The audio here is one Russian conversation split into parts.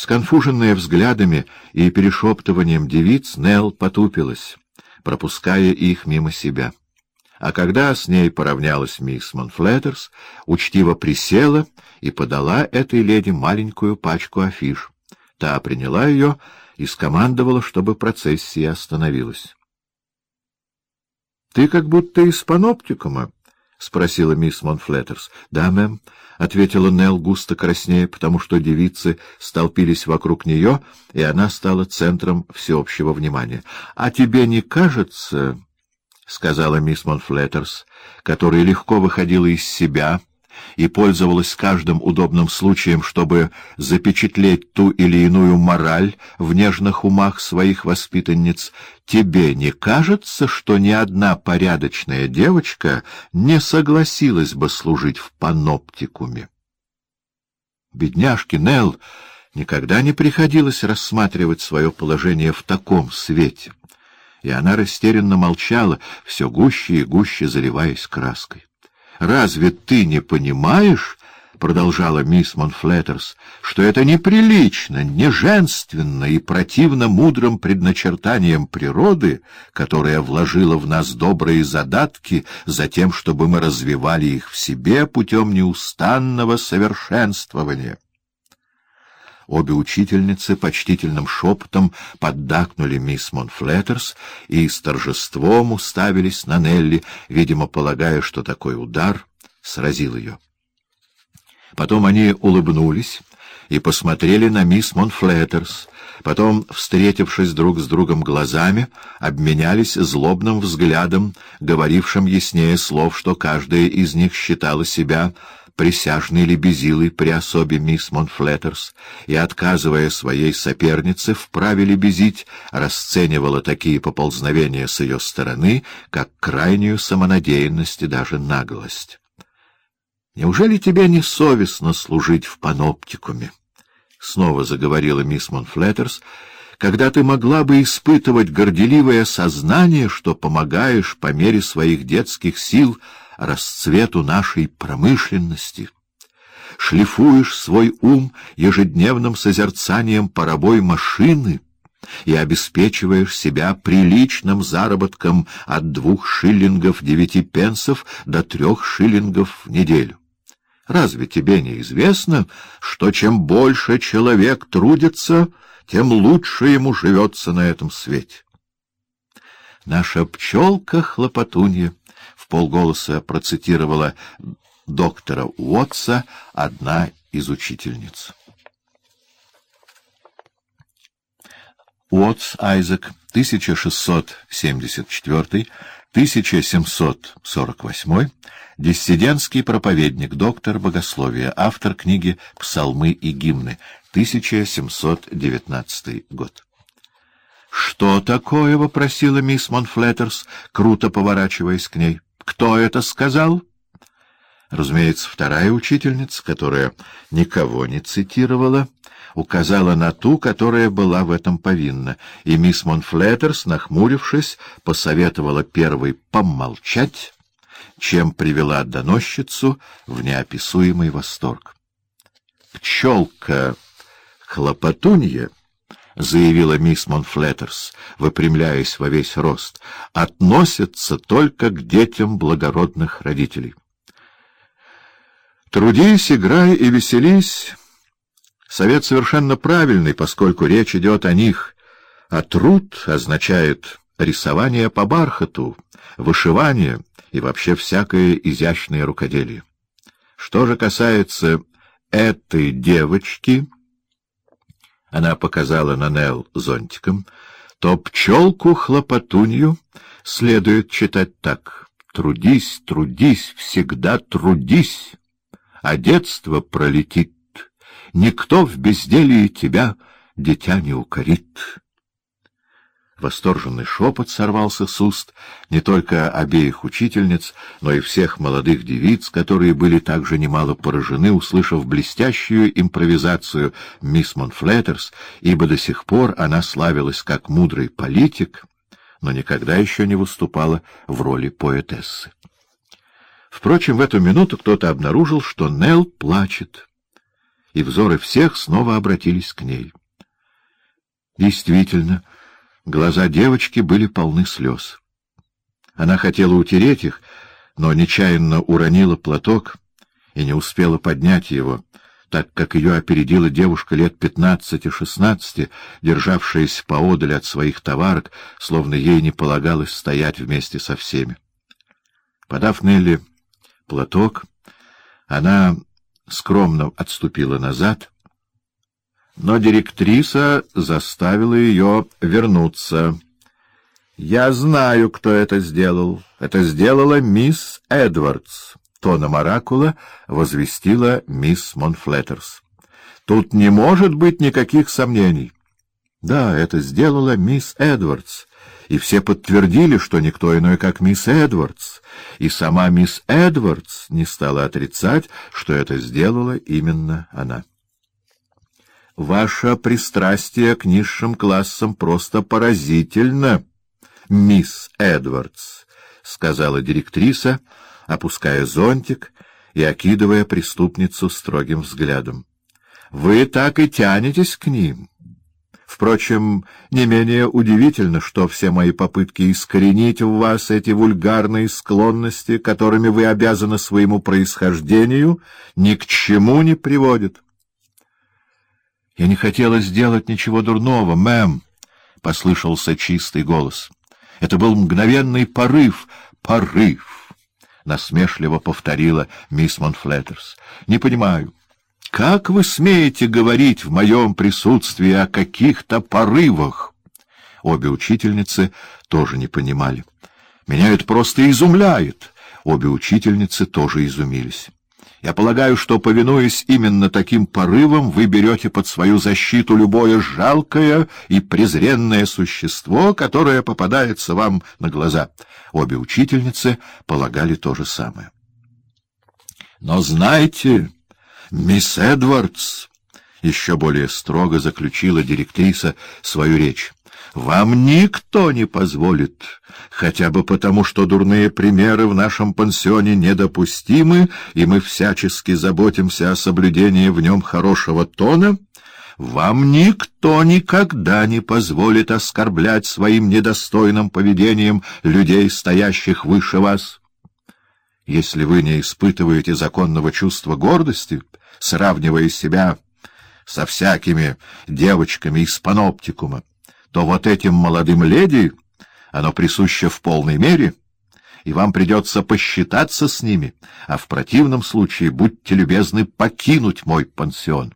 Сконфуженная взглядами и перешептыванием девиц, Нелл потупилась, пропуская их мимо себя. А когда с ней поравнялась мисс Монфлеттерс, учтиво присела и подала этой леди маленькую пачку афиш. Та приняла ее и скомандовала, чтобы процессия остановилась. — Ты как будто из паноптикума, — спросила мисс Монфлеттерс. — Да, мэм, — ответила Нелл густо краснея, потому что девицы столпились вокруг нее, и она стала центром всеобщего внимания. — А тебе не кажется, — сказала мисс Монфлеттерс, которая легко выходила из себя, — и пользовалась каждым удобным случаем, чтобы запечатлеть ту или иную мораль в нежных умах своих воспитанниц, тебе не кажется, что ни одна порядочная девочка не согласилась бы служить в паноптикуме? Бедняжке Нелл никогда не приходилось рассматривать свое положение в таком свете, и она растерянно молчала, все гуще и гуще заливаясь краской. Разве ты не понимаешь, — продолжала мисс Монфлеттерс, — что это неприлично, неженственно и противно мудрым предначертаниям природы, которая вложила в нас добрые задатки затем, чтобы мы развивали их в себе путем неустанного совершенствования? Обе учительницы почтительным шепотом поддакнули мисс Монфлеттерс и с торжеством уставились на Нелли, видимо, полагая, что такой удар сразил ее. Потом они улыбнулись и посмотрели на мисс Монфлеттерс, потом, встретившись друг с другом глазами, обменялись злобным взглядом, говорившим яснее слов, что каждая из них считала себя присяжной лебезилой при особе мисс Монфлеттерс и, отказывая своей сопернице в праве лебезить, расценивала такие поползновения с ее стороны, как крайнюю самонадеянность и даже наглость. «Неужели тебе не совестно служить в паноптикуме?» — снова заговорила мисс Монфлеттерс, когда ты могла бы испытывать горделивое сознание, что помогаешь по мере своих детских сил — расцвету нашей промышленности. Шлифуешь свой ум ежедневным созерцанием паровой машины и обеспечиваешь себя приличным заработком от двух шиллингов девяти пенсов до трех шиллингов в неделю. Разве тебе не известно, что чем больше человек трудится, тем лучше ему живется на этом свете? Наша пчелка-хлопотунья полголоса процитировала доктора Уотса одна из учительниц. Уотс Айзек, 1674-1748, диссидентский проповедник, доктор богословия, автор книги «Псалмы и гимны», 1719 год. «Что такое?» — вопросила мисс Монфлеттерс, круто поворачиваясь к ней. Кто это сказал? Разумеется, вторая учительница, которая никого не цитировала, указала на ту, которая была в этом повинна, и мисс Монфлеттерс, нахмурившись, посоветовала первой помолчать, чем привела доносчицу в неописуемый восторг. Пчелка-хлопотунья — заявила мисс Монфлеттерс, выпрямляясь во весь рост, — относится только к детям благородных родителей. Трудись, играй и веселись. Совет совершенно правильный, поскольку речь идет о них, а труд означает рисование по бархату, вышивание и вообще всякое изящное рукоделие. Что же касается этой девочки она показала на Нел зонтиком, то пчелку-хлопотунью следует читать так. «Трудись, трудись, всегда трудись, а детство пролетит. Никто в безделии тебя, дитя, не укорит». Восторженный шепот сорвался с уст не только обеих учительниц, но и всех молодых девиц, которые были также немало поражены, услышав блестящую импровизацию мисс Монфлеттерс, ибо до сих пор она славилась как мудрый политик, но никогда еще не выступала в роли поэтессы. Впрочем, в эту минуту кто-то обнаружил, что Нелл плачет. и взоры всех снова обратились к ней. Действительно, глаза девочки были полны слез. Она хотела утереть их, но нечаянно уронила платок и не успела поднять его, так как ее опередила девушка лет пятнадцати-шестнадцати, державшаяся поодаль от своих товарок, словно ей не полагалось стоять вместе со всеми. Подав Нелли платок, она скромно отступила назад, но директриса заставила ее вернуться. «Я знаю, кто это сделал. Это сделала мисс Эдвардс», — тоном оракула возвестила мисс Монфлеттерс. «Тут не может быть никаких сомнений». «Да, это сделала мисс Эдвардс», и все подтвердили, что никто иной, как мисс Эдвардс, и сама мисс Эдвардс не стала отрицать, что это сделала именно она. «Ваше пристрастие к низшим классам просто поразительно», мисс Эдвардс, — сказала директриса, опуская зонтик и окидывая преступницу строгим взглядом. — Вы так и тянетесь к ним. Впрочем, не менее удивительно, что все мои попытки искоренить в вас эти вульгарные склонности, которыми вы обязаны своему происхождению, ни к чему не приводят. — Я не хотела сделать ничего дурного, мэм, — послышался чистый голос. — это был мгновенный порыв, порыв, — насмешливо повторила мисс Монфлеттерс. — Не понимаю, как вы смеете говорить в моем присутствии о каких-то порывах? Обе учительницы тоже не понимали. Меня это просто изумляет. Обе учительницы тоже изумились. Я полагаю, что, повинуясь именно таким порывам, вы берете под свою защиту любое жалкое и презренное существо, которое попадается вам на глаза. Обе учительницы полагали то же самое. Но знаете, мисс Эдвардс, — еще более строго заключила директриса свою речь, вам никто не позволит, хотя бы потому, что дурные примеры в нашем пансионе недопустимы, и мы всячески заботимся о соблюдении в нем хорошего тона, вам никто никогда не позволит оскорблять своим недостойным поведением людей, стоящих выше вас. Если вы не испытываете законного чувства гордости, сравнивая себя со всякими девочками из паноптикума, то вот этим молодым леди оно присуще в полной мере, и вам придется посчитаться с ними, а в противном случае будьте любезны покинуть мой пансион.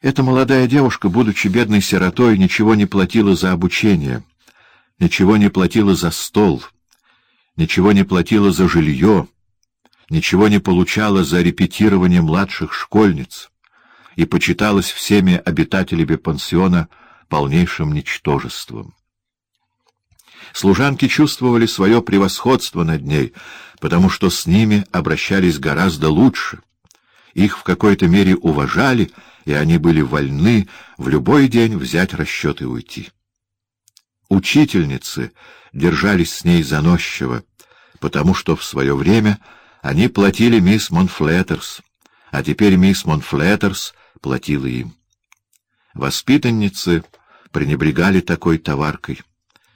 Эта молодая девушка, будучи бедной сиротой, ничего не платила за обучение, ничего не платила за стол, ничего не платила за жилье, ничего не получала за репетирование младших школьниц и почиталась всеми обитателями пансиона полнейшим ничтожеством. Служанки чувствовали свое превосходство над ней, потому что с ними обращались гораздо лучше. Их в какой-то мере уважали, и они были вольны в любой день взять расчет и уйти. Учительницы держались с ней заносчиво, потому что в свое время они платили мисс Монфлеттерс, а теперь мисс Монфлеттерс платила им. Воспитанницы пренебрегали такой товаркой,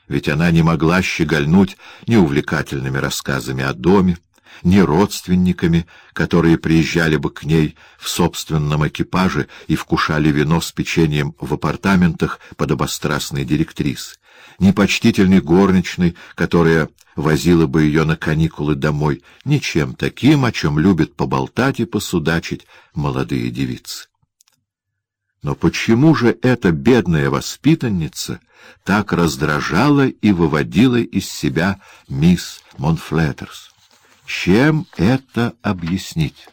ведь она не могла щегольнуть ни увлекательными рассказами о доме, ни родственниками, которые приезжали бы к ней в собственном экипаже и вкушали вино с печеньем в апартаментах подобострастной директрисы, ни почтительной горничной, которая возила бы ее на каникулы домой, ничем таким, о чем любят поболтать и посудачить молодые девицы. Но почему же эта бедная воспитанница так раздражала и выводила из себя мисс Монфлеттерс? Чем это объяснить?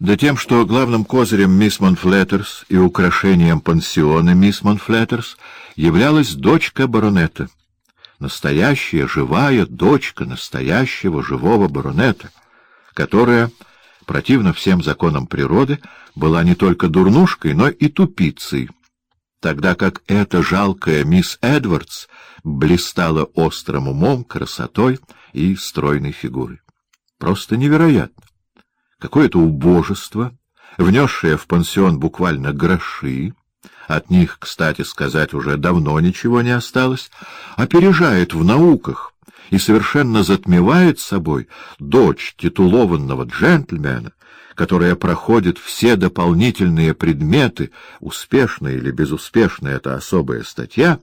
Да тем, что главным козырем мисс Монфлеттерс и украшением пансиона мисс Монфлеттерс являлась дочка баронета. Настоящая, живая дочка настоящего, живого баронета, которая противно всем законам природы, была не только дурнушкой, но и тупицей, тогда как эта жалкая мисс Эдвардс блистала острым умом, красотой и стройной фигурой. Просто невероятно! какое-то убожество, внесшее в пансион буквально гроши, от них, кстати сказать, уже давно ничего не осталось, опережает в науках и совершенно затмевает собой дочь титулованного джентльмена, которая проходит все дополнительные предметы, успешно или безуспешно это особая статья,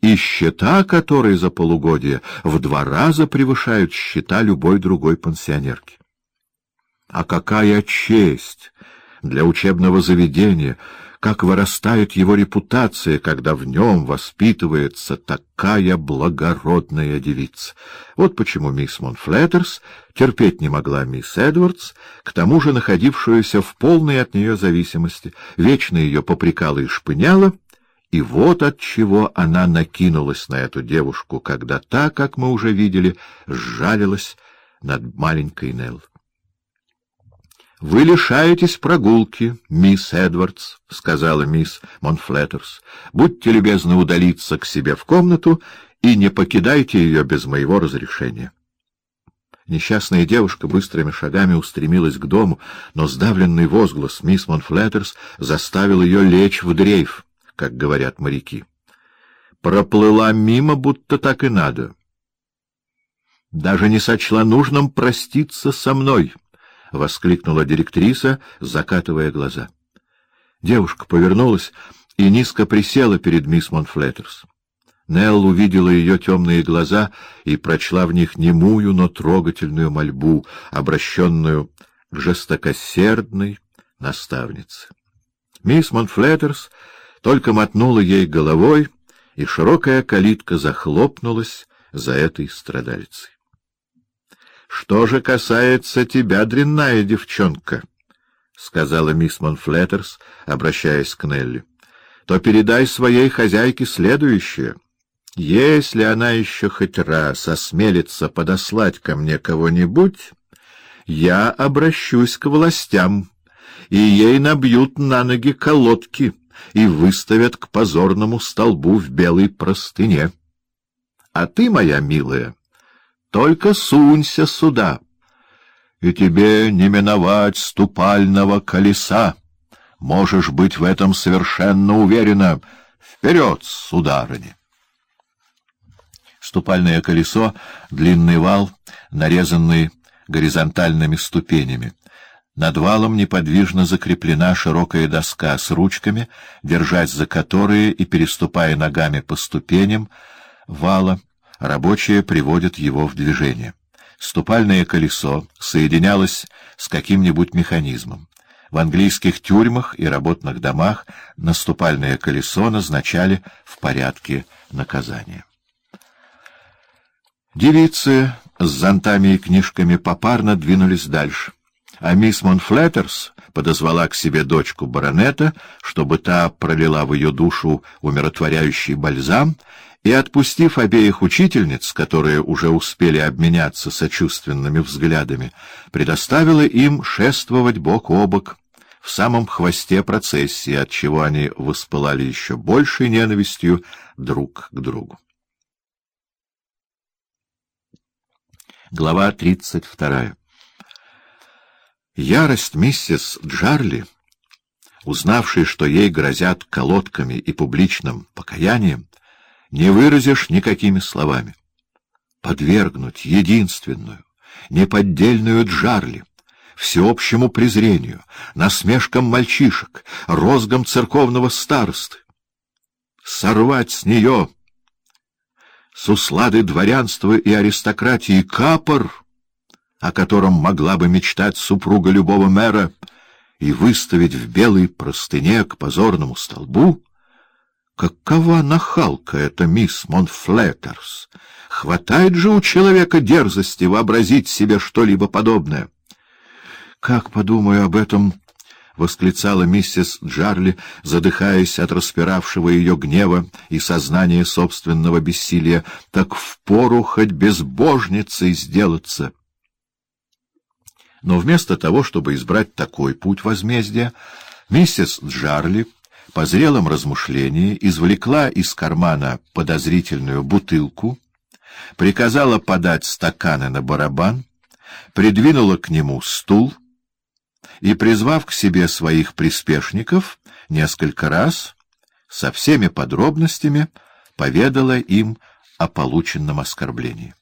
и счета которой за полугодие в два раза превышают счета любой другой пансионерки. А какая честь для учебного заведения, как вырастает его репутация, когда в нем воспитывается такая благородная девица. Вот почему мисс Монфлеттерс терпеть не могла мисс Эдвардс, к тому же находившуюся в полной от нее зависимости, вечно ее попрекала и шпыняла, и вот отчего она накинулась на эту девушку, когда та, как мы уже видели, сжалилась над маленькой Нелл. — Вы лишаетесь прогулки, мисс Эдвардс, — сказала мисс Монфлеттерс. — Будьте любезны удалиться к себе в комнату и не покидайте ее без моего разрешения. Несчастная девушка быстрыми шагами устремилась к дому, но сдавленный возглас мисс Монфлеттерс заставил ее лечь в дрейф, как говорят моряки. Проплыла мимо, будто так и надо. Даже не сочла нужным проститься со мной —— воскликнула директриса, закатывая глаза. Девушка повернулась и низко присела перед мисс Монфлеттерс. Нелл увидела ее темные глаза и прочла в них немую, но трогательную мольбу, обращенную к жестокосердной наставнице. Мисс Монфлеттерс только мотнула ей головой, и широкая калитка захлопнулась за этой страдалицей. Что же касается тебя, дрянная девчонка, — сказала мисс Монфлеттерс, обращаясь к Нелли, — то передай своей хозяйке следующее. Если она еще хоть раз осмелится подослать ко мне кого-нибудь, я обращусь к властям, и ей набьют на ноги колодки и выставят к позорному столбу в белой простыне. А ты, моя милая, — только сунься сюда, и тебе не миновать ступального колеса. Можешь быть в этом совершенно уверена. Вперед, сударыня! Ступальное колесо — длинный вал, нарезанный горизонтальными ступенями. Над валом неподвижно закреплена широкая доска с ручками, держась за которые и переступая ногами по ступеням вала — рабочие приводят его в движение. Ступальное колесо соединялось с каким-нибудь механизмом. В английских тюрьмах и работных домах наступальное колесо назначали в порядке наказания. Девицы с зонтами и книжками попарно двинулись дальше, а мисс Монфлеттерс подозвала к себе дочку баронета, чтобы та пролила в ее душу умиротворяющий бальзам, и, отпустив обеих учительниц, которые уже успели обменяться сочувственными взглядами, предоставила им шествовать бок о бок в самом хвосте процессии, отчего они воспылали еще большей ненавистью друг к другу. Глава тридцать вторая Ярость миссис Джарли, узнавшей, что ей грозят колодками и публичным покаянием, не выразишь никакими словами. Подвергнуть единственную, неподдельную Джарли, всеобщему презрению, насмешкам мальчишек, розгам церковного старосты, сорвать с нее, с услады дворянства и аристократии, капор, о котором могла бы мечтать супруга любого мэра, и выставить в белой простыне к позорному столбу — Какова нахалка эта мисс Монфлеттерс! Хватает же у человека дерзости вообразить себе что-либо подобное. — Как подумаю об этом, — восклицала миссис Джарли, задыхаясь от распиравшего ее гнева и сознания собственного бессилия, — так впору хоть безбожницей сделаться. Но вместо того, чтобы избрать такой путь возмездия, миссис Джарли по зрелом размышлении извлекла из кармана подозрительную бутылку, приказала подать стаканы на барабан, придвинула к нему стул и, призвав к себе своих приспешников, несколько раз, со всеми подробностями, поведала им о полученном оскорблении.